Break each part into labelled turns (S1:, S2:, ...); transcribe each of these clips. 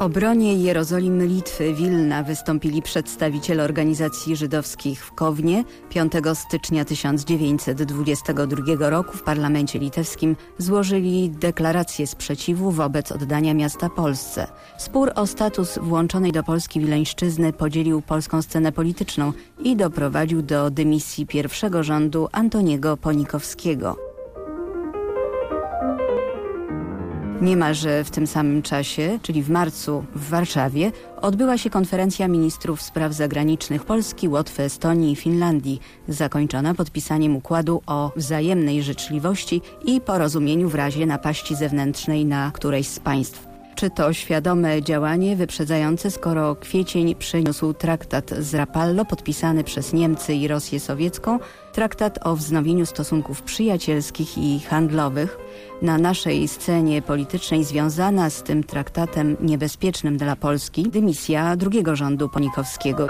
S1: obronie Jerozolim Litwy Wilna wystąpili przedstawiciele organizacji żydowskich w Kownie. 5 stycznia 1922 roku w parlamencie litewskim złożyli deklarację sprzeciwu wobec oddania miasta Polsce. Spór o status włączonej do Polski Wileńszczyzny podzielił polską scenę polityczną i doprowadził do dymisji pierwszego rządu Antoniego Ponikowskiego. Niemalże w tym samym czasie, czyli w marcu w Warszawie, odbyła się konferencja ministrów spraw zagranicznych Polski, Łotwy, Estonii i Finlandii, zakończona podpisaniem układu o wzajemnej życzliwości i porozumieniu w razie napaści zewnętrznej na któreś z państw. Czy to świadome działanie wyprzedzające, skoro kwiecień przyniósł traktat z Rapallo podpisany przez Niemcy i Rosję Sowiecką, traktat o wznowieniu stosunków przyjacielskich i handlowych. Na naszej scenie politycznej związana z tym traktatem niebezpiecznym dla Polski dymisja drugiego rządu Ponikowskiego.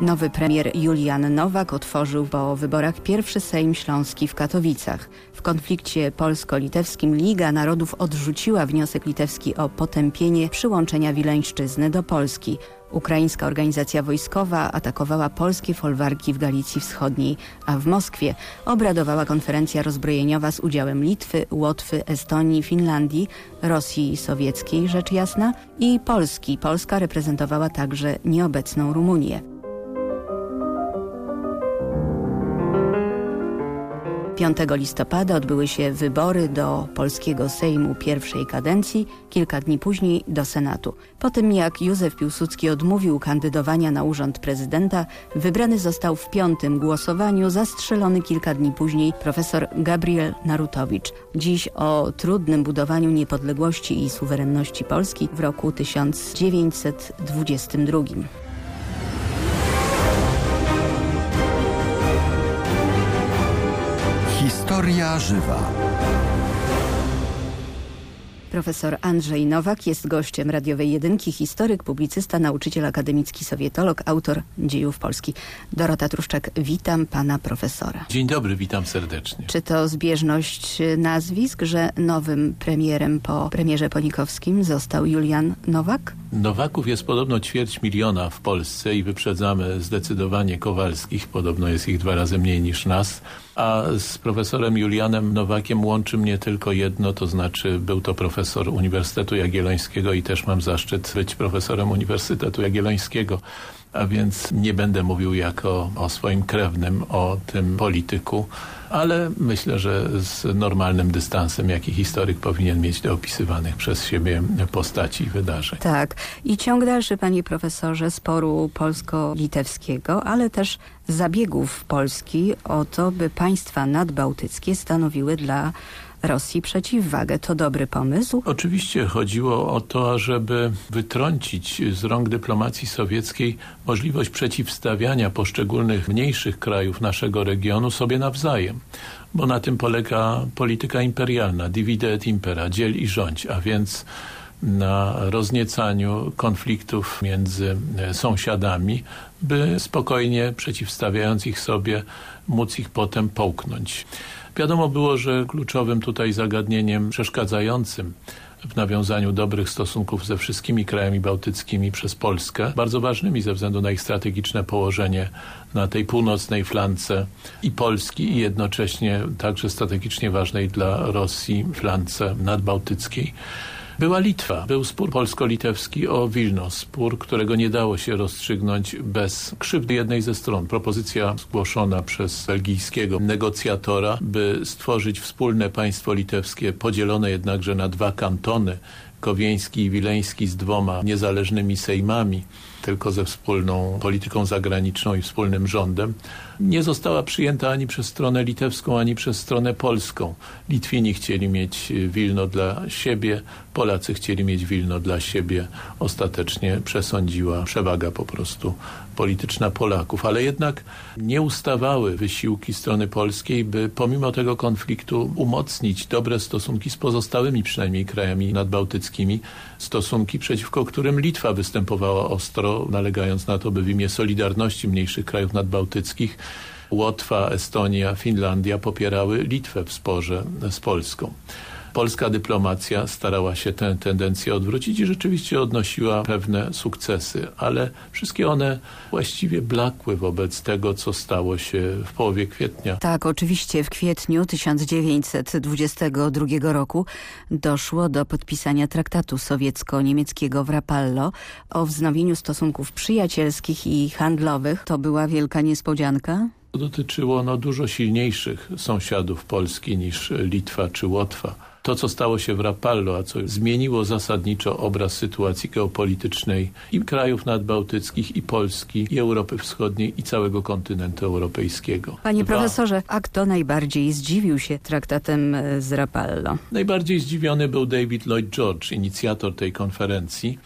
S1: Nowy premier Julian Nowak otworzył po wyborach pierwszy Sejm Śląski w Katowicach. W konflikcie polsko-litewskim Liga Narodów odrzuciła wniosek litewski o potępienie przyłączenia Wileńszczyzny do Polski. Ukraińska organizacja wojskowa atakowała polskie folwarki w Galicji Wschodniej, a w Moskwie obradowała konferencja rozbrojeniowa z udziałem Litwy, Łotwy, Estonii, Finlandii, Rosji Sowieckiej, rzecz jasna, i Polski. Polska reprezentowała także nieobecną Rumunię. 5 listopada odbyły się wybory do polskiego Sejmu pierwszej kadencji, kilka dni później do Senatu. Po tym jak Józef Piłsudski odmówił kandydowania na urząd prezydenta, wybrany został w piątym głosowaniu, zastrzelony kilka dni później profesor Gabriel Narutowicz. Dziś o trudnym budowaniu niepodległości i suwerenności Polski w roku 1922.
S2: Historia żywa.
S1: Profesor Andrzej Nowak jest gościem radiowej jedynki, historyk, publicysta, nauczyciel akademicki, sowietolog, autor dziejów Polski. Dorota Truszczak, witam pana profesora.
S3: Dzień dobry, witam serdecznie.
S1: Czy to zbieżność nazwisk, że nowym premierem po premierze Ponikowskim został Julian Nowak?
S3: Nowaków jest podobno ćwierć miliona w Polsce i wyprzedzamy zdecydowanie Kowalskich. Podobno jest ich dwa razy mniej niż nas. A z profesorem Julianem Nowakiem łączy mnie tylko jedno, to znaczy był to profesor Uniwersytetu Jagiellońskiego i też mam zaszczyt być profesorem Uniwersytetu Jagiellońskiego a więc nie będę mówił jako o swoim krewnym, o tym polityku, ale myślę, że z normalnym dystansem, jaki historyk powinien mieć do opisywanych przez siebie postaci i wydarzeń.
S1: Tak. I ciąg dalszy, panie profesorze, sporu polsko-litewskiego, ale też zabiegów Polski o to, by państwa nadbałtyckie stanowiły dla Rosji przeciwwagę. To dobry pomysł?
S3: Oczywiście chodziło o to, żeby wytrącić z rąk dyplomacji sowieckiej możliwość przeciwstawiania poszczególnych mniejszych krajów naszego regionu sobie nawzajem bo na tym polega polityka imperialna, divide et impera, dziel i rządź, a więc na rozniecaniu konfliktów między sąsiadami, by spokojnie przeciwstawiając ich sobie móc ich potem połknąć. Wiadomo było, że kluczowym tutaj zagadnieniem przeszkadzającym w nawiązaniu dobrych stosunków ze wszystkimi krajami bałtyckimi przez Polskę, bardzo ważnymi ze względu na ich strategiczne położenie na tej północnej flance i Polski i jednocześnie także strategicznie ważnej dla Rosji flance nadbałtyckiej była Litwa. Był spór polsko-litewski o Wilno. Spór, którego nie dało się rozstrzygnąć bez krzywdy jednej ze stron. Propozycja zgłoszona przez belgijskiego negocjatora, by stworzyć wspólne państwo litewskie, podzielone jednakże na dwa kantony, Kowieński i Wileński z dwoma niezależnymi sejmami, tylko ze wspólną polityką zagraniczną i wspólnym rządem, nie została przyjęta ani przez stronę litewską, ani przez stronę polską. Litwini chcieli mieć Wilno dla siebie, Polacy chcieli mieć Wilno dla siebie. Ostatecznie przesądziła przewaga po prostu polityczna Polaków, ale jednak nie ustawały wysiłki strony polskiej, by pomimo tego konfliktu umocnić dobre stosunki z pozostałymi przynajmniej krajami nadbałtyckimi, stosunki przeciwko którym Litwa występowała ostro, nalegając na to, by w imię solidarności mniejszych krajów nadbałtyckich Łotwa, Estonia, Finlandia popierały Litwę w sporze z Polską. Polska dyplomacja starała się tę tendencję odwrócić i rzeczywiście odnosiła pewne sukcesy, ale wszystkie one właściwie blakły wobec tego, co stało się w połowie kwietnia.
S1: Tak, oczywiście w kwietniu 1922 roku doszło do podpisania traktatu sowiecko-niemieckiego w Rapallo o wznowieniu stosunków przyjacielskich i handlowych. To była wielka niespodzianka?
S3: Dotyczyło ono dużo silniejszych sąsiadów Polski niż Litwa czy Łotwa. To, co stało się w Rapallo, a co zmieniło zasadniczo obraz sytuacji geopolitycznej i krajów nadbałtyckich, i Polski, i Europy Wschodniej, i całego kontynentu europejskiego.
S1: Panie Dwa. profesorze, a kto najbardziej zdziwił się traktatem e, z Rapallo?
S3: Najbardziej zdziwiony był David Lloyd George, inicjator tej konferencji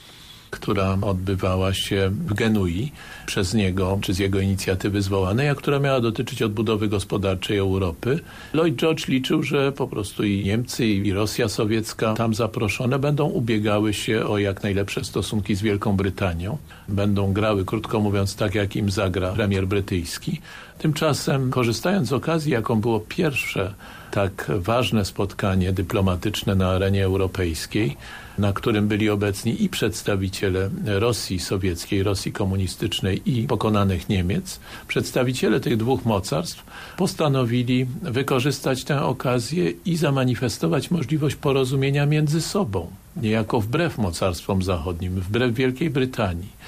S3: która odbywała się w Genui przez niego, czy z jego inicjatywy zwołanej, a która miała dotyczyć odbudowy gospodarczej Europy. Lloyd George liczył, że po prostu i Niemcy, i Rosja sowiecka tam zaproszone będą ubiegały się o jak najlepsze stosunki z Wielką Brytanią. Będą grały, krótko mówiąc, tak jak im zagra premier brytyjski. Tymczasem, korzystając z okazji, jaką było pierwsze tak ważne spotkanie dyplomatyczne na arenie europejskiej, na którym byli obecni i przedstawiciele Rosji sowieckiej, Rosji komunistycznej i pokonanych Niemiec, przedstawiciele tych dwóch mocarstw postanowili wykorzystać tę okazję i zamanifestować możliwość porozumienia między sobą, niejako wbrew mocarstwom zachodnim, wbrew Wielkiej Brytanii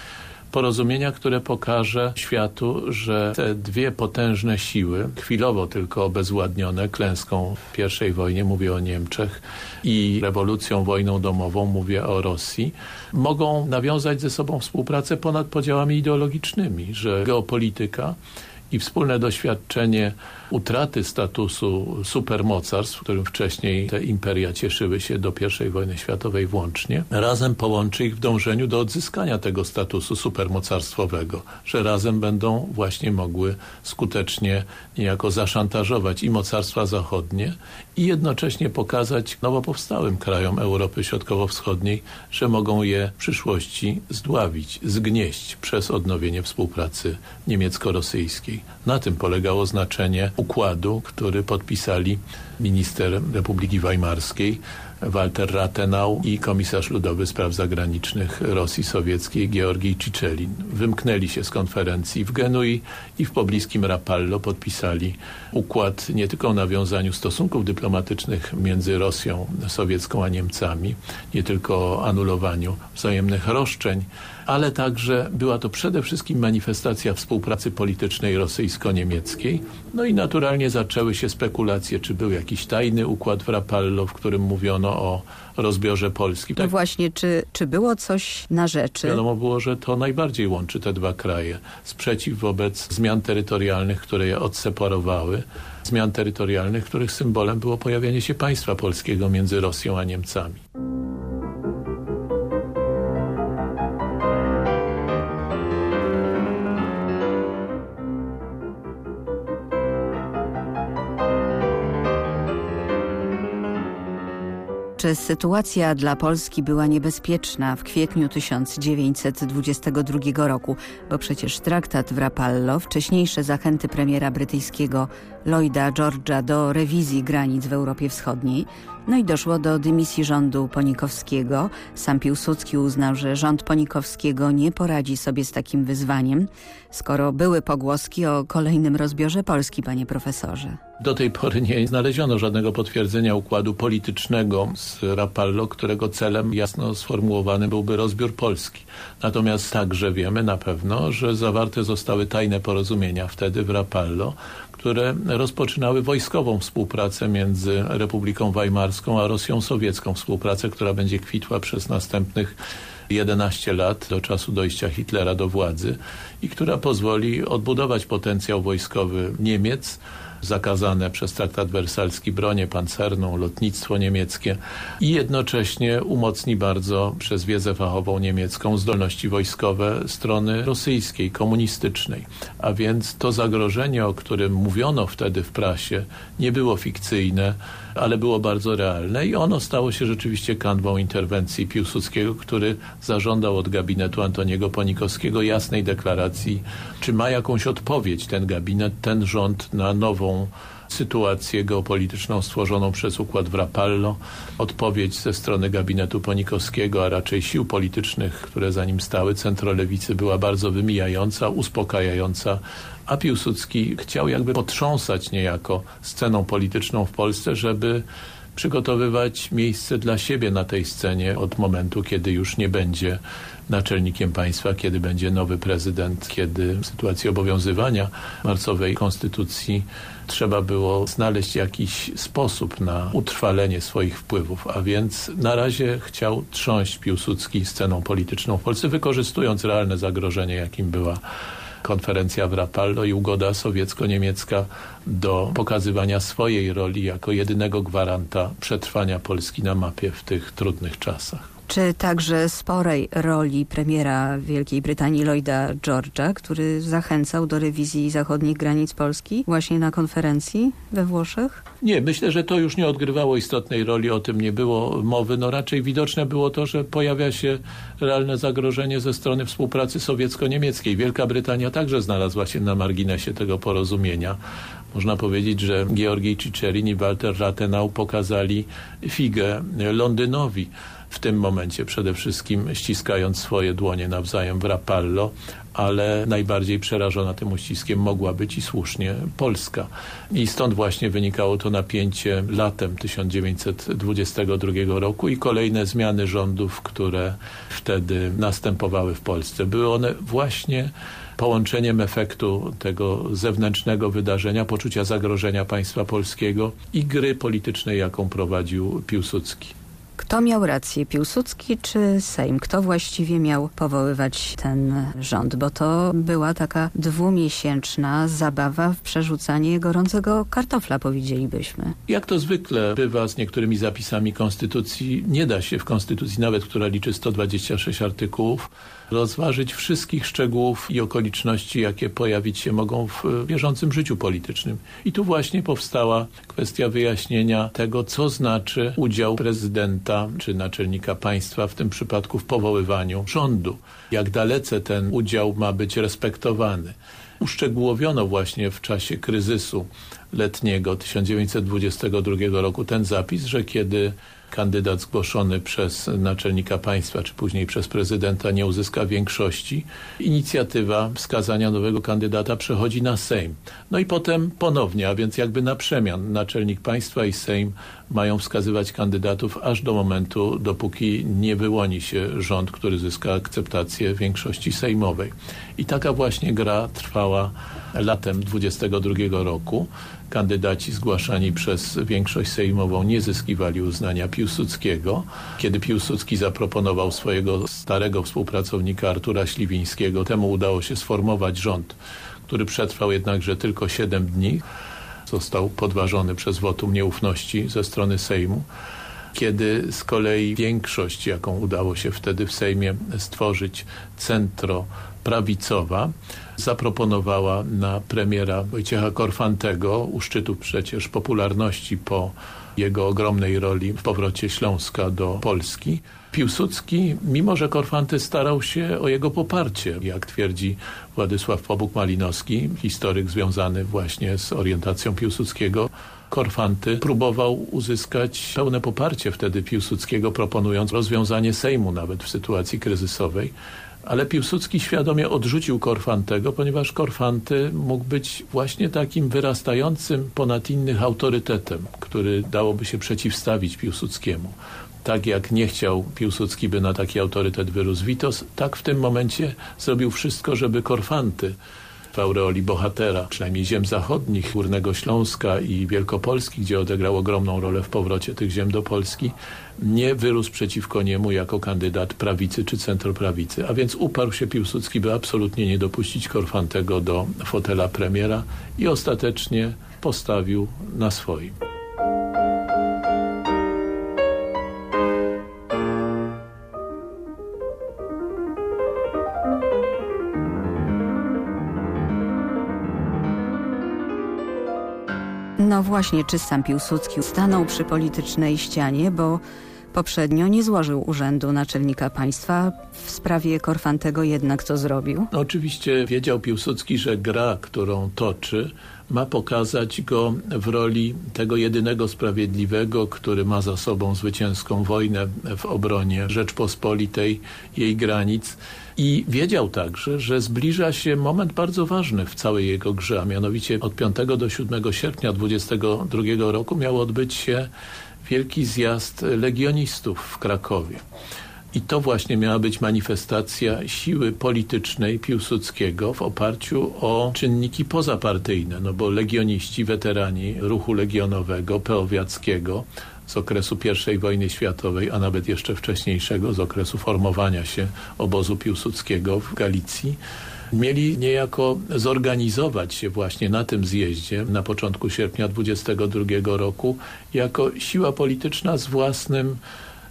S3: porozumienia, które pokaże światu, że te dwie potężne siły, chwilowo tylko obezwładnione klęską w I wojnie, mówię o Niemczech, i rewolucją, wojną domową, mówię o Rosji, mogą nawiązać ze sobą współpracę ponad podziałami ideologicznymi, że geopolityka i wspólne doświadczenie utraty statusu supermocarstw, którym wcześniej te imperia cieszyły się do I wojny światowej włącznie, razem połączy ich w dążeniu do odzyskania tego statusu supermocarstwowego, że razem będą właśnie mogły skutecznie niejako zaszantażować i mocarstwa zachodnie i jednocześnie pokazać nowo powstałym krajom Europy Środkowo-Wschodniej, że mogą je w przyszłości zdławić, zgnieść przez odnowienie współpracy niemiecko-rosyjskiej. Na tym polegało znaczenie układu, który podpisali minister Republiki Weimarskiej Walter Rathenau i komisarz ludowy spraw zagranicznych Rosji Sowieckiej Georgij Cziczelin. Wymknęli się z konferencji w Genui i w pobliskim Rapallo podpisali układ nie tylko o nawiązaniu stosunków dyplomatycznych między Rosją sowiecką a Niemcami, nie tylko o anulowaniu wzajemnych roszczeń, ale także była to przede wszystkim manifestacja współpracy politycznej rosyjsko-niemieckiej. No i naturalnie zaczęły się spekulacje, czy był jakiś tajny układ w Rapallo, w którym mówiono o rozbiorze Polski.
S1: Tak. No właśnie, czy, czy było coś na rzeczy?
S3: Wiadomo było, że to najbardziej łączy te dwa kraje. Sprzeciw wobec zmian terytorialnych, które je odseparowały, zmian terytorialnych, których symbolem było pojawienie się państwa polskiego między Rosją a Niemcami.
S1: Czy sytuacja dla Polski była niebezpieczna w kwietniu 1922 roku, bo przecież traktat w Rapallo, wcześniejsze zachęty premiera brytyjskiego Lloyda George'a do rewizji granic w Europie Wschodniej, no i doszło do dymisji rządu Ponikowskiego. Sam Piłsudski uznał, że rząd Ponikowskiego nie poradzi sobie z takim wyzwaniem, skoro były pogłoski o kolejnym rozbiorze Polski, panie profesorze.
S3: Do tej pory nie znaleziono żadnego potwierdzenia układu politycznego z Rapallo, którego celem jasno sformułowany byłby rozbiór Polski. Natomiast także wiemy na pewno, że zawarte zostały tajne porozumienia wtedy w Rapallo, które rozpoczynały wojskową współpracę między Republiką Weimarską a Rosją Sowiecką. Współpracę, która będzie kwitła przez następnych 11 lat do czasu dojścia Hitlera do władzy i która pozwoli odbudować potencjał wojskowy Niemiec, zakazane przez traktat wersalski bronię pancerną, lotnictwo niemieckie i jednocześnie umocni bardzo przez wiedzę fachową niemiecką zdolności wojskowe strony rosyjskiej, komunistycznej. A więc to zagrożenie, o którym mówiono wtedy w prasie, nie było fikcyjne, ale było bardzo realne i ono stało się rzeczywiście kanwą interwencji Piłsudskiego, który zażądał od gabinetu Antoniego Ponikowskiego jasnej deklaracji, czy ma jakąś odpowiedź ten gabinet, ten rząd na nową sytuację geopolityczną stworzoną przez układ w Rapallo, odpowiedź ze strony gabinetu Ponikowskiego, a raczej sił politycznych, które za nim stały, centrolewicy była bardzo wymijająca, uspokajająca, a Piłsudski chciał jakby potrząsać niejako sceną polityczną w Polsce, żeby przygotowywać miejsce dla siebie na tej scenie od momentu, kiedy już nie będzie naczelnikiem państwa, kiedy będzie nowy prezydent, kiedy w sytuacji obowiązywania marcowej konstytucji trzeba było znaleźć jakiś sposób na utrwalenie swoich wpływów, a więc na razie chciał trząść Piłsudski sceną polityczną w Polsce, wykorzystując realne zagrożenie, jakim była konferencja w Rapallo i ugoda sowiecko-niemiecka do pokazywania swojej roli jako jedynego gwaranta przetrwania Polski na mapie w tych trudnych czasach
S1: czy także sporej roli premiera Wielkiej Brytanii Lloyda George'a, który zachęcał do rewizji zachodnich granic Polski właśnie na konferencji we Włoszech?
S3: Nie, myślę, że to już nie odgrywało istotnej roli, o tym nie było mowy. No raczej widoczne było to, że pojawia się realne zagrożenie ze strony współpracy sowiecko-niemieckiej. Wielka Brytania także znalazła się na marginesie tego porozumienia. Można powiedzieć, że Georgij Ciczerin i Walter Rathenau pokazali figę Londynowi w tym momencie przede wszystkim ściskając swoje dłonie nawzajem w Rapallo, ale najbardziej przerażona tym uściskiem mogła być i słusznie Polska. I stąd właśnie wynikało to napięcie latem 1922 roku i kolejne zmiany rządów, które wtedy następowały w Polsce. Były one właśnie połączeniem efektu tego zewnętrznego wydarzenia, poczucia zagrożenia państwa polskiego i gry politycznej, jaką prowadził Piłsudski.
S1: Kto miał rację, Piłsudski czy Sejm? Kto właściwie miał powoływać ten rząd? Bo to była taka dwumiesięczna zabawa w przerzucanie gorącego kartofla, powiedzielibyśmy.
S3: Jak to zwykle bywa z niektórymi zapisami Konstytucji, nie da się w Konstytucji, nawet która liczy 126 artykułów, rozważyć wszystkich szczegółów i okoliczności, jakie pojawić się mogą w bieżącym życiu politycznym. I tu właśnie powstała kwestia wyjaśnienia tego, co znaczy udział prezydenta czy naczelnika państwa, w tym przypadku w powoływaniu rządu. Jak dalece ten udział ma być respektowany. Uszczegółowiono właśnie w czasie kryzysu letniego 1922 roku ten zapis, że kiedy kandydat zgłoszony przez naczelnika państwa, czy później przez prezydenta nie uzyska większości, inicjatywa wskazania nowego kandydata przechodzi na Sejm. No i potem ponownie, a więc jakby na przemian naczelnik państwa i Sejm mają wskazywać kandydatów aż do momentu, dopóki nie wyłoni się rząd, który zyska akceptację większości sejmowej. I taka właśnie gra trwała latem 22 roku kandydaci zgłaszani przez większość sejmową nie zyskiwali uznania Piłsudskiego. Kiedy Piłsudski zaproponował swojego starego współpracownika Artura Śliwińskiego, temu udało się sformować rząd, który przetrwał jednakże tylko 7 dni. Został podważony przez wotum nieufności ze strony Sejmu kiedy z kolei większość, jaką udało się wtedy w Sejmie stworzyć, centro prawicowa, zaproponowała na premiera Wojciecha Korfantego, u szczytu przecież popularności po jego ogromnej roli w powrocie Śląska do Polski. Piłsudski, mimo że Korfanty starał się o jego poparcie, jak twierdzi Władysław Pobuk-Malinowski, historyk związany właśnie z orientacją Piłsudskiego, Korfanty próbował uzyskać pełne poparcie wtedy Piłsudskiego, proponując rozwiązanie Sejmu nawet w sytuacji kryzysowej ale Piłsudski świadomie odrzucił Korfantego, ponieważ Korfanty mógł być właśnie takim wyrastającym ponad innych autorytetem, który dałoby się przeciwstawić Piłsudskiemu. Tak jak nie chciał Piłsudski, by na taki autorytet wyrósł Witos, tak w tym momencie zrobił wszystko, żeby Korfanty w aureoli bohatera, przynajmniej ziem zachodnich, Górnego Śląska i Wielkopolski, gdzie odegrał ogromną rolę w powrocie tych ziem do Polski, nie wyrósł przeciwko niemu jako kandydat prawicy czy centroprawicy. A więc uparł się Piłsudski, by absolutnie nie dopuścić Korfantego do fotela premiera i ostatecznie postawił na swoim.
S1: No właśnie, czy sam Piłsudski stanął przy politycznej ścianie, bo poprzednio nie złożył urzędu naczelnika państwa. W sprawie Korfantego jednak co zrobił?
S3: Oczywiście wiedział Piłsudski, że gra, którą toczy, ma pokazać go w roli tego jedynego sprawiedliwego, który ma za sobą zwycięską wojnę w obronie Rzeczpospolitej, jej granic. I wiedział także, że zbliża się moment bardzo ważny w całej jego grze, a mianowicie od 5 do 7 sierpnia 22 roku miał odbyć się wielki zjazd legionistów w Krakowie. I to właśnie miała być manifestacja siły politycznej Piłsudskiego w oparciu o czynniki pozapartyjne, no bo legioniści, weterani ruchu legionowego, peowiackiego z okresu I wojny światowej, a nawet jeszcze wcześniejszego, z okresu formowania się obozu Piłsudskiego w Galicji, mieli niejako zorganizować się właśnie na tym zjeździe na początku sierpnia 22 roku jako siła polityczna z własnym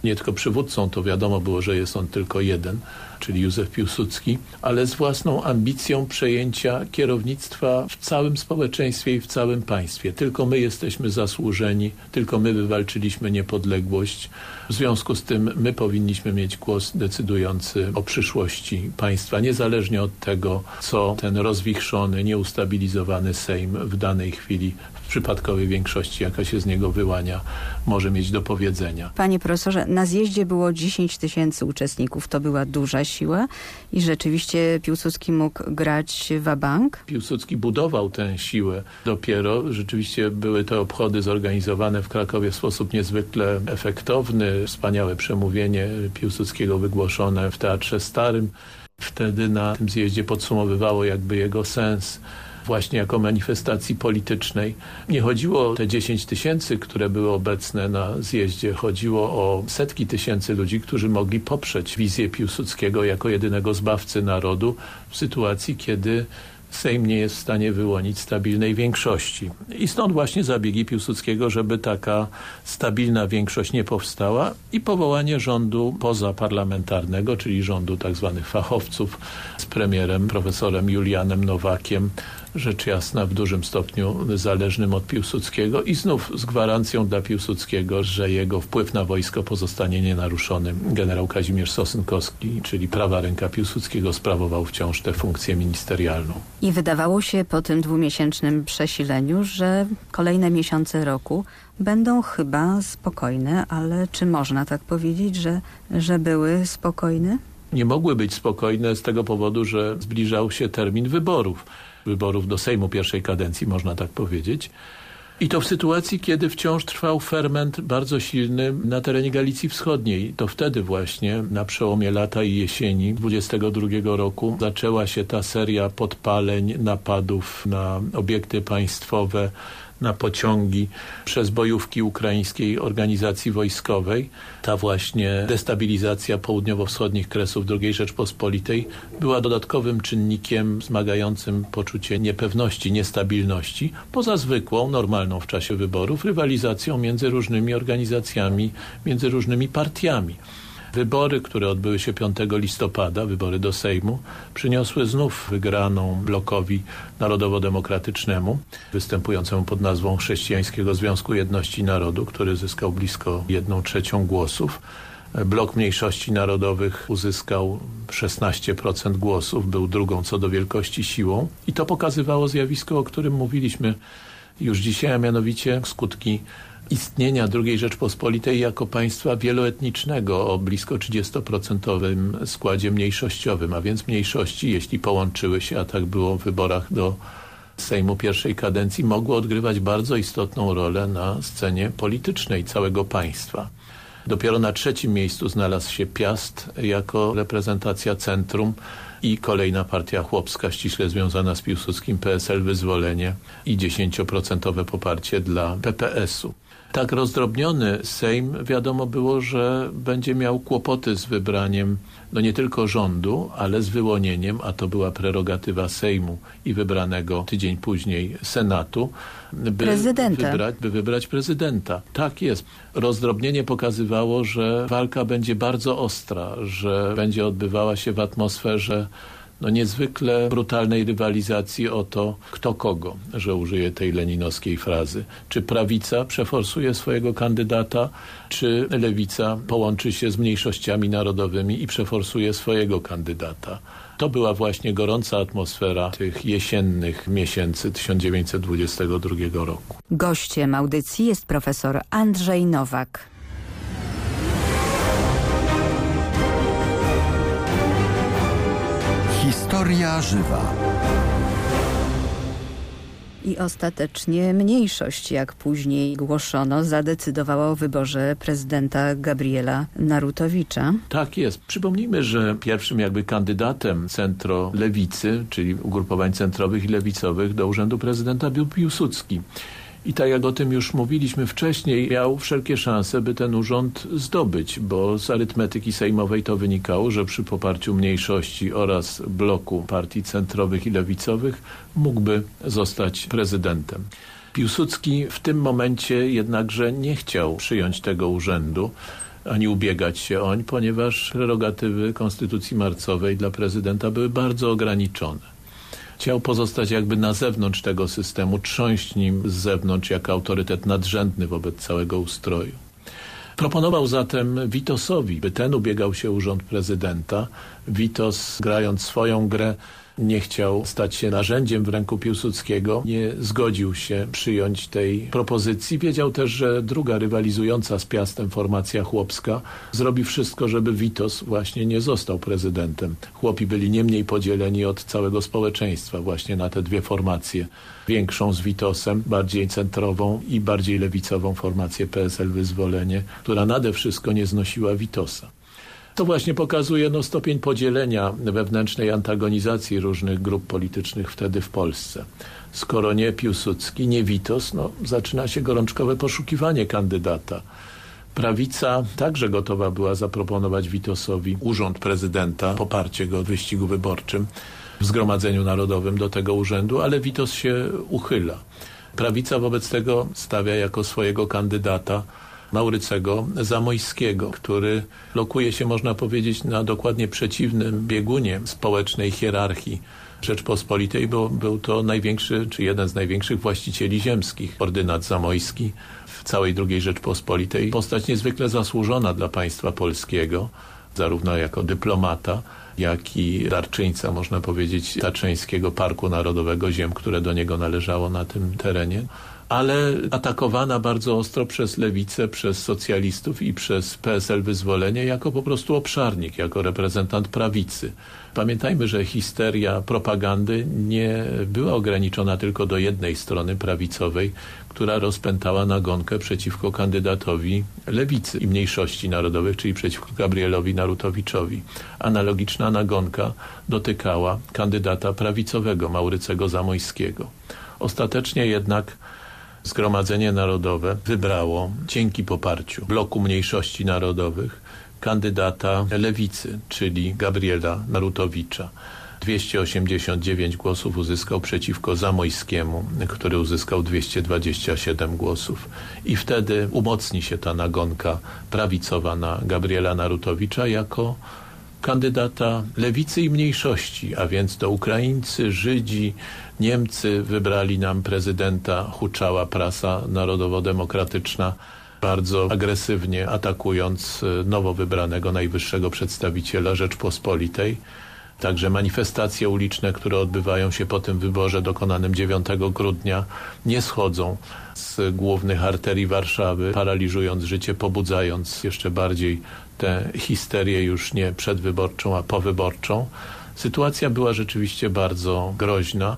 S3: nie tylko przywódcą, to wiadomo było, że jest on tylko jeden, czyli Józef Piłsudski, ale z własną ambicją przejęcia kierownictwa w całym społeczeństwie i w całym państwie. Tylko my jesteśmy zasłużeni, tylko my wywalczyliśmy niepodległość. W związku z tym my powinniśmy mieć głos decydujący o przyszłości państwa, niezależnie od tego, co ten rozwichrzony, nieustabilizowany Sejm w danej chwili przypadkowej większości, jaka się z niego wyłania, może mieć do powiedzenia.
S1: Panie profesorze, na zjeździe było 10 tysięcy uczestników. To była duża siła i rzeczywiście Piłsudski mógł grać wabank.
S3: Piłsudski budował tę siłę dopiero. Rzeczywiście były te obchody zorganizowane w Krakowie w sposób niezwykle efektowny. Wspaniałe przemówienie Piłsudskiego wygłoszone w Teatrze Starym. Wtedy na tym zjeździe podsumowywało jakby jego sens właśnie jako manifestacji politycznej. Nie chodziło o te 10 tysięcy, które były obecne na zjeździe. Chodziło o setki tysięcy ludzi, którzy mogli poprzeć wizję Piłsudskiego jako jedynego zbawcy narodu w sytuacji, kiedy Sejm nie jest w stanie wyłonić stabilnej większości. I stąd właśnie zabiegi Piłsudskiego, żeby taka stabilna większość nie powstała i powołanie rządu pozaparlamentarnego, czyli rządu tak zwanych fachowców z premierem profesorem Julianem Nowakiem, rzecz jasna w dużym stopniu zależnym od Piłsudskiego i znów z gwarancją dla Piłsudskiego, że jego wpływ na wojsko pozostanie nienaruszony. Generał Kazimierz Sosynkowski, czyli prawa ręka Piłsudskiego sprawował wciąż tę funkcję ministerialną.
S1: I wydawało się po tym dwumiesięcznym przesileniu, że kolejne miesiące roku będą chyba spokojne, ale czy można tak powiedzieć, że, że były spokojne?
S3: Nie mogły być spokojne z tego powodu, że zbliżał się termin wyborów wyborów do Sejmu pierwszej kadencji, można tak powiedzieć. I to w sytuacji, kiedy wciąż trwał ferment bardzo silny na terenie Galicji Wschodniej. To wtedy właśnie, na przełomie lata i jesieni 22 roku zaczęła się ta seria podpaleń, napadów na obiekty państwowe, na pociągi przez bojówki ukraińskiej organizacji wojskowej. Ta właśnie destabilizacja południowo-wschodnich kresów II Rzeczpospolitej była dodatkowym czynnikiem zmagającym poczucie niepewności, niestabilności, poza zwykłą, normalną w czasie wyborów, rywalizacją między różnymi organizacjami, między różnymi partiami. Wybory, które odbyły się 5 listopada, wybory do Sejmu, przyniosły znów wygraną blokowi narodowo-demokratycznemu, występującemu pod nazwą Chrześcijańskiego Związku Jedności Narodu, który zyskał blisko jedną trzecią głosów. Blok Mniejszości Narodowych uzyskał 16% głosów, był drugą co do wielkości siłą i to pokazywało zjawisko, o którym mówiliśmy już dzisiaj, a mianowicie skutki istnienia II Rzeczpospolitej jako państwa wieloetnicznego o blisko 30% składzie mniejszościowym, a więc mniejszości, jeśli połączyły się, a tak było w wyborach do Sejmu pierwszej kadencji, mogły odgrywać bardzo istotną rolę na scenie politycznej całego państwa. Dopiero na trzecim miejscu znalazł się Piast jako reprezentacja centrum i kolejna partia chłopska ściśle związana z Piłsudskim PSL Wyzwolenie i 10% poparcie dla PPS-u tak rozdrobniony Sejm wiadomo było, że będzie miał kłopoty z wybraniem no nie tylko rządu, ale z wyłonieniem, a to była prerogatywa Sejmu i wybranego tydzień później Senatu,
S1: by wybrać,
S3: by wybrać prezydenta. Tak jest. Rozdrobnienie pokazywało, że walka będzie bardzo ostra, że będzie odbywała się w atmosferze no niezwykle brutalnej rywalizacji o to, kto kogo, że użyję tej leninowskiej frazy. Czy prawica przeforsuje swojego kandydata, czy lewica połączy się z mniejszościami narodowymi i przeforsuje swojego kandydata. To była właśnie gorąca atmosfera tych jesiennych miesięcy 1922 roku.
S1: Gościem audycji jest profesor Andrzej Nowak.
S2: Historia żywa.
S1: I ostatecznie mniejszość, jak później głoszono, zadecydowała o wyborze prezydenta Gabriela Narutowicza.
S3: Tak jest. Przypomnijmy, że pierwszym jakby kandydatem centro-lewicy, czyli ugrupowań centrowych i lewicowych do urzędu prezydenta był Piłsudski. I tak jak o tym już mówiliśmy wcześniej, miał wszelkie szanse, by ten urząd zdobyć, bo z arytmetyki sejmowej to wynikało, że przy poparciu mniejszości oraz bloku partii centrowych i lewicowych mógłby zostać prezydentem. Piłsudski w tym momencie jednakże nie chciał przyjąć tego urzędu ani ubiegać się oń, ponieważ prerogatywy Konstytucji Marcowej dla prezydenta były bardzo ograniczone chciał pozostać jakby na zewnątrz tego systemu, trząść nim z zewnątrz jako autorytet nadrzędny wobec całego ustroju. Proponował zatem Witosowi, by ten ubiegał się urząd prezydenta. Witos, grając swoją grę, nie chciał stać się narzędziem w ręku Piłsudskiego, nie zgodził się przyjąć tej propozycji. Wiedział też, że druga rywalizująca z Piastem formacja chłopska zrobi wszystko, żeby Witos właśnie nie został prezydentem. Chłopi byli nie mniej podzieleni od całego społeczeństwa właśnie na te dwie formacje. Większą z Witosem, bardziej centrową i bardziej lewicową formację PSL Wyzwolenie, która nade wszystko nie znosiła Witosa. To właśnie pokazuje no, stopień podzielenia wewnętrznej antagonizacji różnych grup politycznych wtedy w Polsce. Skoro nie Piłsudski, nie Witos, no, zaczyna się gorączkowe poszukiwanie kandydata. Prawica także gotowa była zaproponować Witosowi urząd prezydenta, poparcie go w wyścigu wyborczym w Zgromadzeniu Narodowym do tego urzędu, ale Witos się uchyla. Prawica wobec tego stawia jako swojego kandydata Maurycego Zamojskiego, który lokuje się, można powiedzieć, na dokładnie przeciwnym biegunie społecznej hierarchii Rzeczpospolitej, bo był to największy, czy jeden z największych właścicieli ziemskich, ordynat zamojski w całej II Rzeczpospolitej. Postać niezwykle zasłużona dla państwa polskiego, zarówno jako dyplomata, jak i darczyńca, można powiedzieć, Tatrzeńskiego Parku Narodowego Ziem, które do niego należało na tym terenie ale atakowana bardzo ostro przez lewicę, przez socjalistów i przez PSL Wyzwolenie jako po prostu obszarnik, jako reprezentant prawicy. Pamiętajmy, że histeria propagandy nie była ograniczona tylko do jednej strony prawicowej, która rozpętała nagonkę przeciwko kandydatowi lewicy i mniejszości narodowych, czyli przeciwko Gabrielowi Narutowiczowi. Analogiczna nagonka dotykała kandydata prawicowego Maurycego Zamojskiego. Ostatecznie jednak Zgromadzenie Narodowe wybrało dzięki poparciu bloku mniejszości narodowych kandydata lewicy, czyli Gabriela Narutowicza. 289 głosów uzyskał przeciwko Zamojskiemu, który uzyskał 227 głosów. I wtedy umocni się ta nagonka prawicowa na Gabriela Narutowicza jako kandydata lewicy i mniejszości, a więc to Ukraińcy, Żydzi, Niemcy wybrali nam prezydenta, huczała prasa narodowo-demokratyczna, bardzo agresywnie atakując e, nowo wybranego najwyższego przedstawiciela Rzeczpospolitej. Także manifestacje uliczne, które odbywają się po tym wyborze dokonanym 9 grudnia nie schodzą z głównych arterii Warszawy, paraliżując życie, pobudzając jeszcze bardziej tę histerię już nie przedwyborczą, a powyborczą. Sytuacja była rzeczywiście bardzo groźna.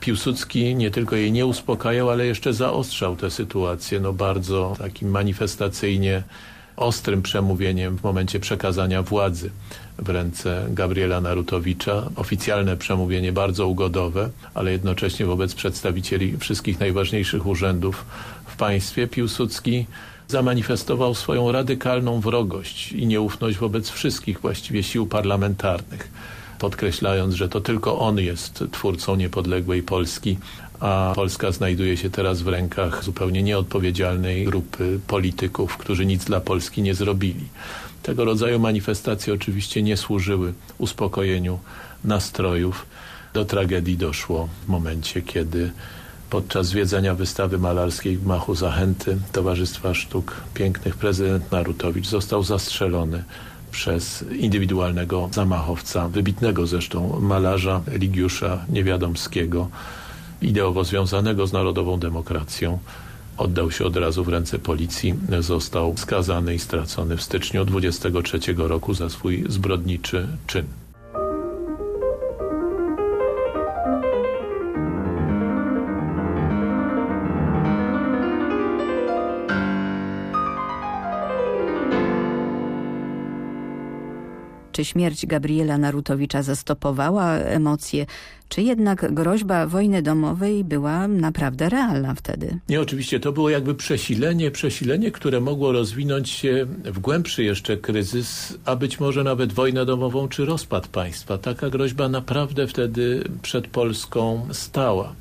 S3: Piłsudski nie tylko jej nie uspokajał, ale jeszcze zaostrzał tę sytuację, no bardzo takim manifestacyjnie ostrym przemówieniem w momencie przekazania władzy w ręce Gabriela Narutowicza. Oficjalne przemówienie bardzo ugodowe, ale jednocześnie wobec przedstawicieli wszystkich najważniejszych urzędów w państwie. Piłsudski zamanifestował swoją radykalną wrogość i nieufność wobec wszystkich właściwie sił parlamentarnych podkreślając, że to tylko on jest twórcą niepodległej Polski, a Polska znajduje się teraz w rękach zupełnie nieodpowiedzialnej grupy polityków, którzy nic dla Polski nie zrobili. Tego rodzaju manifestacje oczywiście nie służyły uspokojeniu nastrojów. Do tragedii doszło w momencie, kiedy podczas zwiedzania wystawy malarskiej w Machu Zachęty Towarzystwa Sztuk Pięknych prezydent Narutowicz został zastrzelony przez indywidualnego zamachowca, wybitnego zresztą malarza Ligiusza Niewiadomskiego, ideowo związanego z narodową demokracją. Oddał się od razu w ręce policji, został skazany i stracony w styczniu 23 roku za swój zbrodniczy czyn.
S1: Czy śmierć Gabriela Narutowicza zastopowała emocje, czy jednak groźba wojny domowej była naprawdę realna wtedy?
S3: Nie, oczywiście to było jakby przesilenie, przesilenie, które mogło rozwinąć się w głębszy jeszcze kryzys, a być może nawet wojnę domową czy rozpad państwa. Taka groźba naprawdę wtedy przed Polską stała.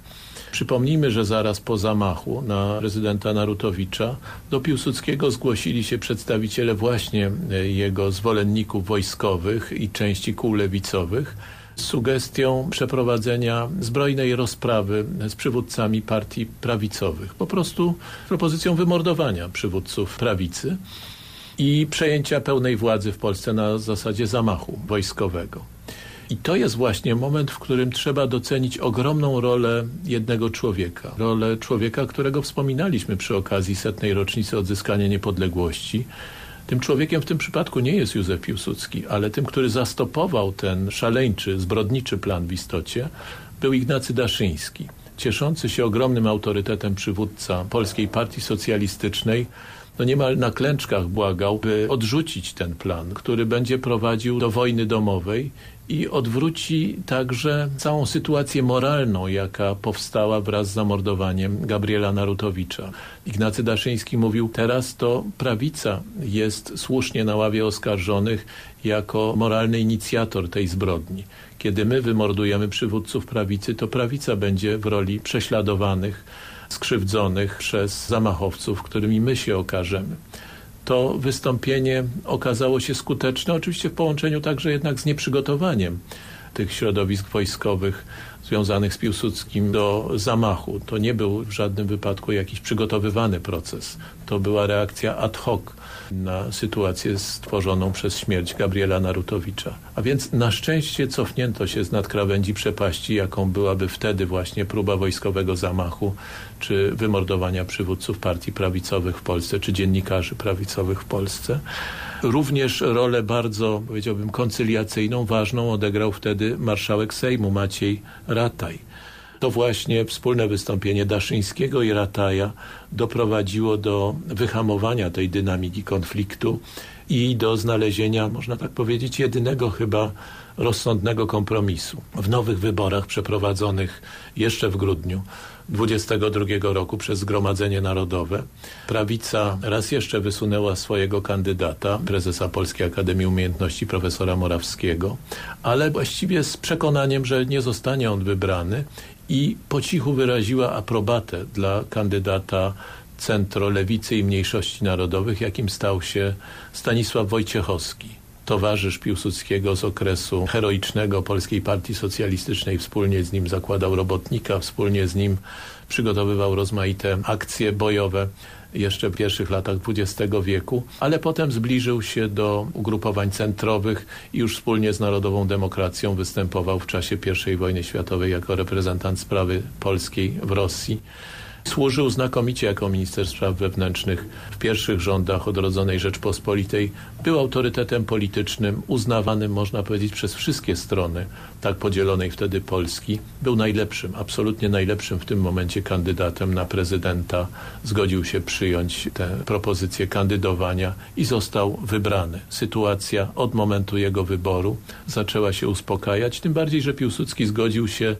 S3: Przypomnijmy, że zaraz po zamachu na prezydenta Narutowicza do Piłsudskiego zgłosili się przedstawiciele właśnie jego zwolenników wojskowych i części kół lewicowych z sugestią przeprowadzenia zbrojnej rozprawy z przywódcami partii prawicowych. Po prostu propozycją wymordowania przywódców prawicy i przejęcia pełnej władzy w Polsce na zasadzie zamachu wojskowego. I to jest właśnie moment, w którym trzeba docenić ogromną rolę jednego człowieka. Rolę człowieka, którego wspominaliśmy przy okazji setnej rocznicy odzyskania niepodległości. Tym człowiekiem w tym przypadku nie jest Józef Piłsudski, ale tym, który zastopował ten szaleńczy, zbrodniczy plan w istocie, był Ignacy Daszyński. Cieszący się ogromnym autorytetem przywódca Polskiej Partii Socjalistycznej, no niemal na klęczkach błagał, by odrzucić ten plan, który będzie prowadził do wojny domowej i odwróci także całą sytuację moralną, jaka powstała wraz z zamordowaniem Gabriela Narutowicza. Ignacy Daszyński mówił, teraz to prawica jest słusznie na ławie oskarżonych jako moralny inicjator tej zbrodni. Kiedy my wymordujemy przywódców prawicy, to prawica będzie w roli prześladowanych, skrzywdzonych przez zamachowców, którymi my się okażemy to wystąpienie okazało się skuteczne, oczywiście w połączeniu także jednak z nieprzygotowaniem tych środowisk wojskowych związanych z Piłsudskim do zamachu. To nie był w żadnym wypadku jakiś przygotowywany proces. To była reakcja ad hoc na sytuację stworzoną przez śmierć Gabriela Narutowicza. A więc na szczęście cofnięto się z nadkrawędzi przepaści, jaką byłaby wtedy właśnie próba wojskowego zamachu, czy wymordowania przywódców partii prawicowych w Polsce, czy dziennikarzy prawicowych w Polsce. Również rolę bardzo, powiedziałbym, koncyliacyjną, ważną odegrał wtedy marszałek Sejmu Maciej Rataj. To właśnie wspólne wystąpienie Daszyńskiego i Rataja doprowadziło do wyhamowania tej dynamiki konfliktu i do znalezienia, można tak powiedzieć, jedynego chyba rozsądnego kompromisu. W nowych wyborach przeprowadzonych jeszcze w grudniu 22 roku przez Zgromadzenie Narodowe. Prawica raz jeszcze wysunęła swojego kandydata, prezesa Polskiej Akademii Umiejętności profesora Morawskiego, ale właściwie z przekonaniem, że nie zostanie on wybrany i po cichu wyraziła aprobatę dla kandydata Centro Lewicy i Mniejszości Narodowych, jakim stał się Stanisław Wojciechowski towarzysz Piłsudskiego z okresu heroicznego Polskiej Partii Socjalistycznej. Wspólnie z nim zakładał robotnika, wspólnie z nim przygotowywał rozmaite akcje bojowe jeszcze w pierwszych latach XX wieku, ale potem zbliżył się do ugrupowań centrowych i już wspólnie z Narodową Demokracją występował w czasie I wojny światowej jako reprezentant sprawy polskiej w Rosji. Służył znakomicie jako minister spraw wewnętrznych w pierwszych rządach odrodzonej Rzeczpospolitej. Był autorytetem politycznym, uznawanym, można powiedzieć, przez wszystkie strony tak podzielonej wtedy Polski. Był najlepszym, absolutnie najlepszym w tym momencie kandydatem na prezydenta. Zgodził się przyjąć tę propozycję kandydowania i został wybrany. Sytuacja od momentu jego wyboru zaczęła się uspokajać, tym bardziej, że Piłsudski zgodził się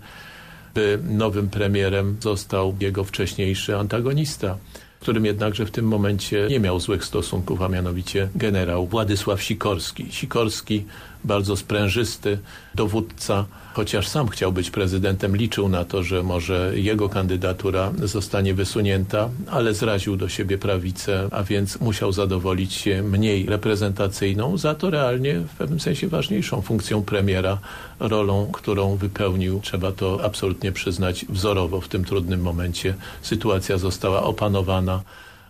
S3: by nowym premierem został jego wcześniejszy antagonista którym jednakże w tym momencie nie miał złych stosunków, a mianowicie generał Władysław Sikorski. Sikorski bardzo sprężysty dowódca, chociaż sam chciał być prezydentem, liczył na to, że może jego kandydatura zostanie wysunięta, ale zraził do siebie prawicę, a więc musiał zadowolić się mniej reprezentacyjną, za to realnie w pewnym sensie ważniejszą funkcją premiera, rolą, którą wypełnił, trzeba to absolutnie przyznać, wzorowo w tym trudnym momencie. Sytuacja została opanowana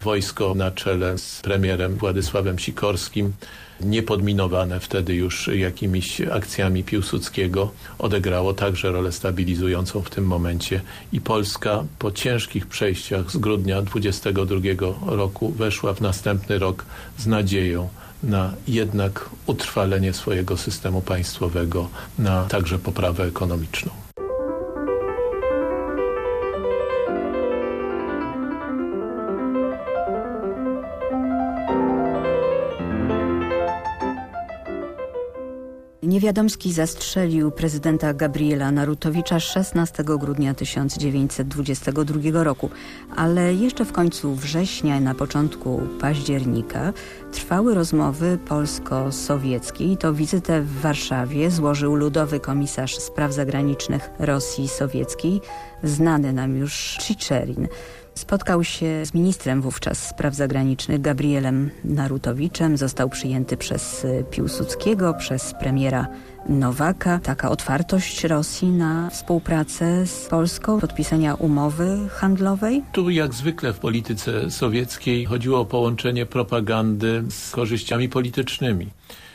S3: wojsko na czele z premierem Władysławem Sikorskim, niepodminowane wtedy już jakimiś akcjami Piłsudskiego, odegrało także rolę stabilizującą w tym momencie i Polska po ciężkich przejściach z grudnia 22 roku weszła w następny rok z nadzieją na jednak utrwalenie swojego systemu państwowego, na także poprawę ekonomiczną.
S1: Niewiadomski zastrzelił prezydenta Gabriela Narutowicza 16 grudnia 1922 roku, ale jeszcze w końcu września, na początku października trwały rozmowy polsko-sowieckie i to wizytę w Warszawie złożył ludowy komisarz spraw zagranicznych Rosji Sowieckiej, znany nam już Cziczerin. Spotkał się z ministrem wówczas spraw zagranicznych Gabrielem Narutowiczem. Został przyjęty przez Piłsudskiego, przez premiera Nowaka. Taka otwartość Rosji na współpracę z Polską, podpisania umowy handlowej?
S3: Tu jak zwykle w polityce sowieckiej chodziło o połączenie propagandy z korzyściami politycznymi.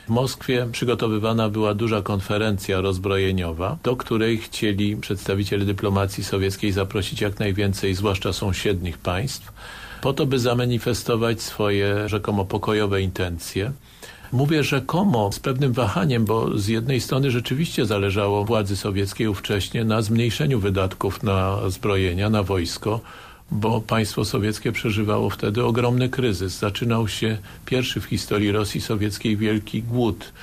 S3: W Moskwie przygotowywana była duża konferencja rozbrojeniowa, do której chcieli przedstawiciele dyplomacji sowieckiej zaprosić jak najwięcej, zwłaszcza sąsiednich państw, po to, by zamanifestować swoje rzekomo pokojowe intencje. Mówię rzekomo z pewnym wahaniem, bo z jednej strony rzeczywiście zależało władzy sowieckiej ówcześnie na zmniejszeniu wydatków na zbrojenia, na wojsko, bo państwo sowieckie przeżywało wtedy ogromny kryzys. Zaczynał się pierwszy w historii Rosji sowieckiej wielki głód,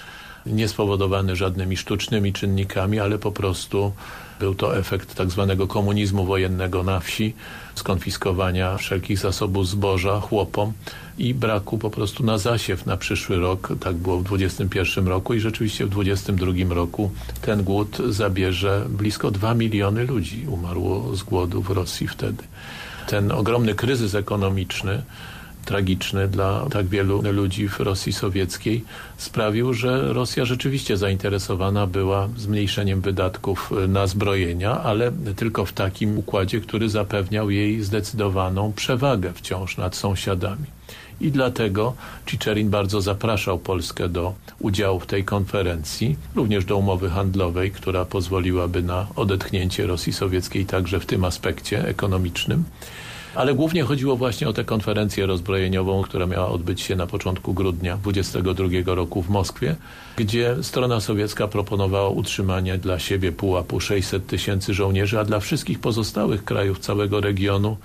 S3: niespowodowany żadnymi sztucznymi czynnikami, ale po prostu był to efekt tak zwanego komunizmu wojennego na wsi, skonfiskowania wszelkich zasobów zboża chłopom i braku po prostu na zasiew na przyszły rok. Tak było w 21 roku i rzeczywiście w 22 roku ten głód zabierze blisko 2 miliony ludzi. Umarło z głodu w Rosji wtedy ten ogromny kryzys ekonomiczny tragiczny dla tak wielu ludzi w Rosji sowieckiej sprawił, że Rosja rzeczywiście zainteresowana była zmniejszeniem wydatków na zbrojenia, ale tylko w takim układzie, który zapewniał jej zdecydowaną przewagę wciąż nad sąsiadami. I dlatego Cziczerin bardzo zapraszał Polskę do udziału w tej konferencji, również do umowy handlowej, która pozwoliłaby na odetchnięcie Rosji Sowieckiej także w tym aspekcie ekonomicznym. Ale głównie chodziło właśnie o tę konferencję rozbrojeniową, która miała odbyć się na początku grudnia 22 roku w Moskwie, gdzie strona sowiecka proponowała utrzymanie dla siebie pułapu 600 tysięcy żołnierzy, a dla wszystkich pozostałych krajów całego regionu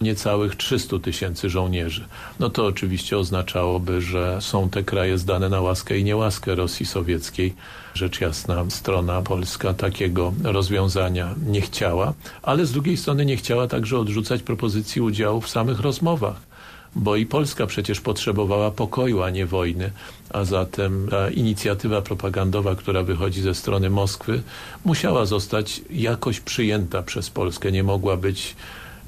S3: niecałych 300 tysięcy żołnierzy. No to oczywiście oznaczałoby, że są te kraje zdane na łaskę i niełaskę Rosji Sowieckiej. Rzecz jasna, strona polska takiego rozwiązania nie chciała, ale z drugiej strony nie chciała także odrzucać propozycji udziału w samych rozmowach bo i Polska przecież potrzebowała pokoju, a nie wojny, a zatem ta inicjatywa propagandowa, która wychodzi ze strony Moskwy, musiała zostać jakoś przyjęta przez Polskę, nie mogła być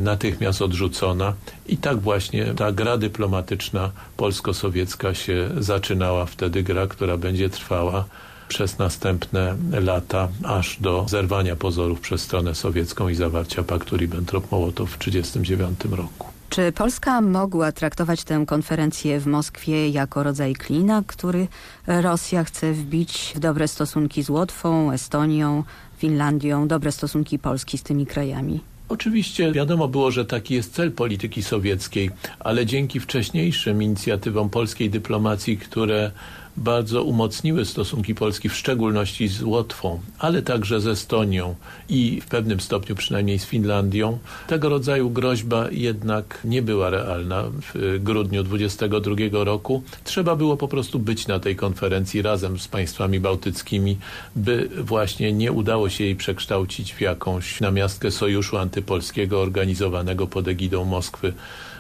S3: natychmiast odrzucona i tak właśnie ta gra dyplomatyczna polsko-sowiecka się zaczynała wtedy, gra, która będzie trwała przez następne lata, aż do zerwania pozorów przez stronę sowiecką i zawarcia paktu Ribbentrop-Mołotow w 1939 roku.
S1: Czy Polska mogła traktować tę konferencję w Moskwie jako rodzaj klina, który Rosja chce wbić w dobre stosunki z Łotwą, Estonią, Finlandią, dobre stosunki Polski z tymi krajami?
S3: Oczywiście wiadomo było, że taki jest cel polityki sowieckiej, ale dzięki wcześniejszym inicjatywom polskiej dyplomacji, które bardzo umocniły stosunki Polski, w szczególności z Łotwą, ale także z Estonią i w pewnym stopniu przynajmniej z Finlandią. Tego rodzaju groźba jednak nie była realna w grudniu 22 roku. Trzeba było po prostu być na tej konferencji razem z państwami bałtyckimi, by właśnie nie udało się jej przekształcić w jakąś namiastkę sojuszu antypolskiego organizowanego pod egidą Moskwy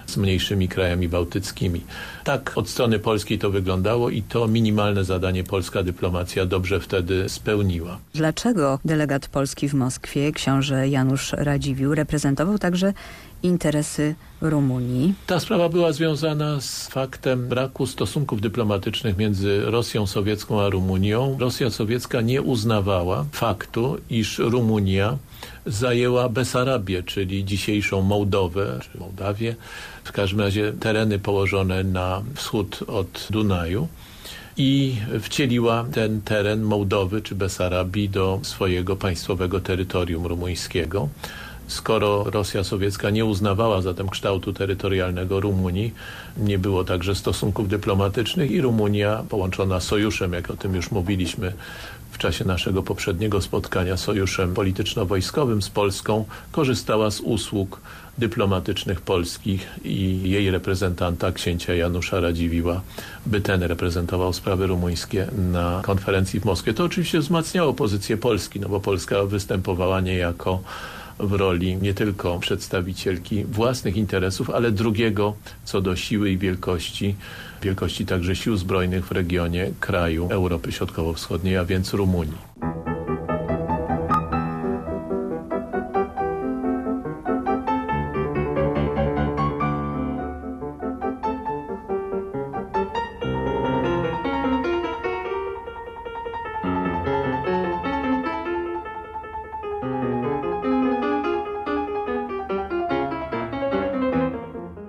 S3: z mniejszymi krajami bałtyckimi. Tak od strony polskiej to wyglądało i to minimalne zadanie polska dyplomacja dobrze wtedy spełniła.
S1: Dlaczego delegat Polski w Moskwie, książę Janusz Radziwiłł, reprezentował także interesy Rumunii.
S3: Ta sprawa była związana z faktem braku stosunków dyplomatycznych między Rosją sowiecką a Rumunią. Rosja sowiecka nie uznawała faktu, iż Rumunia zajęła Besarabię, czyli dzisiejszą Mołdowę, czy Mołdawię, w każdym razie tereny położone na wschód od Dunaju i wcieliła ten teren Mołdowy czy Besarabii do swojego państwowego terytorium rumuńskiego. Skoro Rosja sowiecka nie uznawała zatem kształtu terytorialnego Rumunii, nie było także stosunków dyplomatycznych i Rumunia połączona sojuszem, jak o tym już mówiliśmy w czasie naszego poprzedniego spotkania, sojuszem polityczno-wojskowym z Polską, korzystała z usług dyplomatycznych polskich i jej reprezentanta, księcia Janusza Radziwiła, by ten reprezentował sprawy rumuńskie na konferencji w Moskwie. To oczywiście wzmacniało pozycję Polski, no bo Polska występowała niejako w roli nie tylko przedstawicielki własnych interesów, ale drugiego co do siły i wielkości, wielkości także sił zbrojnych w regionie kraju Europy Środkowo-Wschodniej, a więc Rumunii.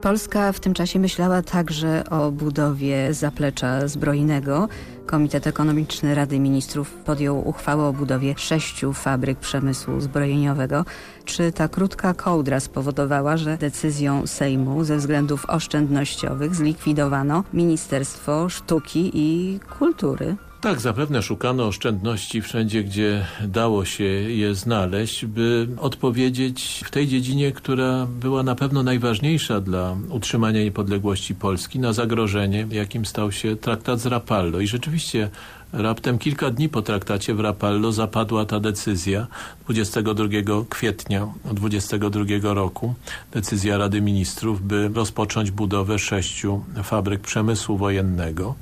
S1: Polska w tym czasie myślała także o budowie zaplecza zbrojnego. Komitet Ekonomiczny Rady Ministrów podjął uchwałę o budowie sześciu fabryk przemysłu zbrojeniowego. Czy ta krótka kołdra spowodowała, że decyzją Sejmu ze względów oszczędnościowych zlikwidowano Ministerstwo Sztuki i Kultury?
S3: Tak, zapewne szukano oszczędności wszędzie, gdzie dało się je znaleźć, by odpowiedzieć w tej dziedzinie, która była na pewno najważniejsza dla utrzymania niepodległości Polski, na zagrożenie, jakim stał się traktat z Rapallo. I rzeczywiście raptem kilka dni po traktacie w Rapallo zapadła ta decyzja 22 kwietnia 22 roku, decyzja Rady Ministrów, by rozpocząć budowę sześciu fabryk przemysłu wojennego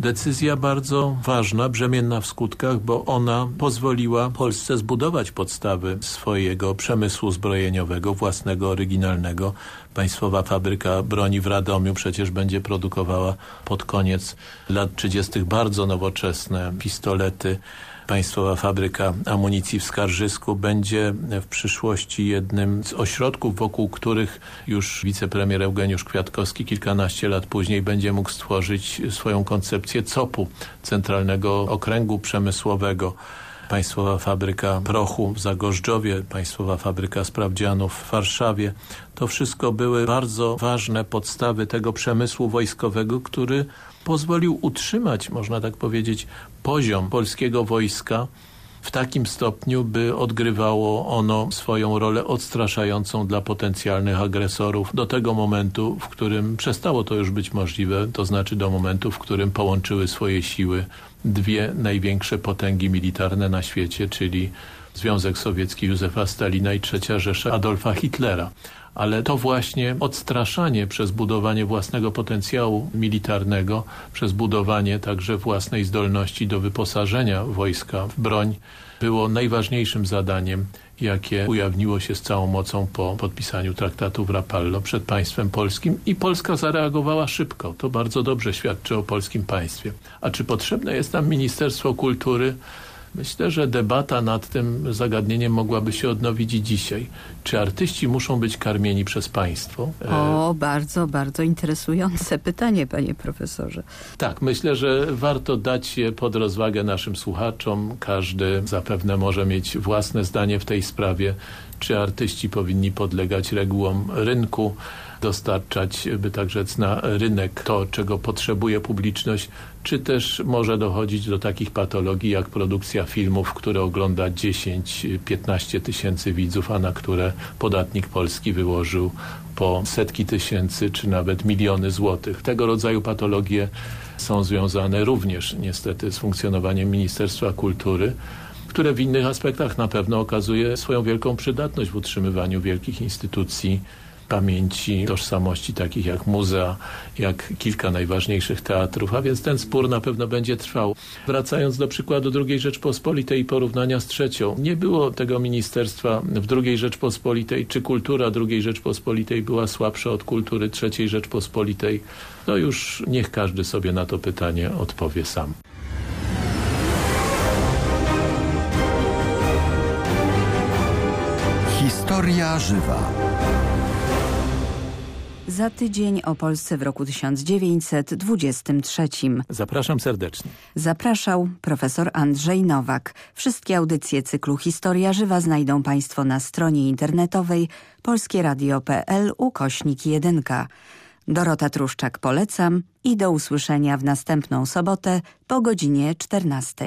S3: decyzja bardzo ważna, brzemienna w skutkach, bo ona pozwoliła Polsce zbudować podstawy swojego przemysłu zbrojeniowego, własnego, oryginalnego. Państwowa fabryka broni w Radomiu przecież będzie produkowała pod koniec lat 30. bardzo nowoczesne pistolety Państwowa Fabryka Amunicji w Skarżysku będzie w przyszłości jednym z ośrodków, wokół których już wicepremier Eugeniusz Kwiatkowski kilkanaście lat później będzie mógł stworzyć swoją koncepcję COP-u, Centralnego Okręgu Przemysłowego. Państwowa Fabryka Prochu w Zagorzczowie, Państwowa Fabryka Sprawdzianów w Warszawie. To wszystko były bardzo ważne podstawy tego przemysłu wojskowego, który pozwolił utrzymać, można tak powiedzieć, poziom polskiego wojska w takim stopniu, by odgrywało ono swoją rolę odstraszającą dla potencjalnych agresorów do tego momentu, w którym przestało to już być możliwe, to znaczy do momentu, w którym połączyły swoje siły dwie największe potęgi militarne na świecie, czyli Związek Sowiecki Józefa Stalina i trzecia Rzesza Adolfa Hitlera ale to właśnie odstraszanie przez budowanie własnego potencjału militarnego, przez budowanie także własnej zdolności do wyposażenia wojska w broń było najważniejszym zadaniem, jakie ujawniło się z całą mocą po podpisaniu traktatu w Rapallo przed państwem polskim i Polska zareagowała szybko. To bardzo dobrze świadczy o polskim państwie. A czy potrzebne jest nam Ministerstwo Kultury? Myślę, że debata nad tym zagadnieniem mogłaby się odnowić i dzisiaj. Czy artyści muszą być karmieni przez państwo?
S1: O, bardzo, bardzo interesujące pytanie, panie profesorze.
S3: Tak, myślę, że warto dać je pod rozwagę naszym słuchaczom. Każdy zapewne może mieć własne zdanie w tej sprawie. Czy artyści powinni podlegać regułom rynku? dostarczać, by tak rzec, na rynek to, czego potrzebuje publiczność, czy też może dochodzić do takich patologii jak produkcja filmów, które ogląda 10-15 tysięcy widzów, a na które podatnik polski wyłożył po setki tysięcy czy nawet miliony złotych. Tego rodzaju patologie są związane również niestety z funkcjonowaniem Ministerstwa Kultury, które w innych aspektach na pewno okazuje swoją wielką przydatność w utrzymywaniu wielkich instytucji pamięci, tożsamości takich jak muzea, jak kilka najważniejszych teatrów, a więc ten spór na pewno będzie trwał. Wracając do przykładu II Rzeczpospolitej i porównania z trzecią, nie było tego ministerstwa w II Rzeczpospolitej, czy kultura II Rzeczpospolitej była słabsza od kultury III Rzeczpospolitej, to już niech każdy sobie na to pytanie odpowie sam.
S2: Historia żywa.
S1: Za tydzień o Polsce w roku 1923.
S3: Zapraszam serdecznie.
S1: Zapraszał profesor Andrzej Nowak. Wszystkie audycje cyklu Historia Żywa znajdą Państwo na stronie internetowej polskieradio.pl ukośnik 1. Dorota Truszczak polecam i do usłyszenia w następną sobotę po godzinie 14.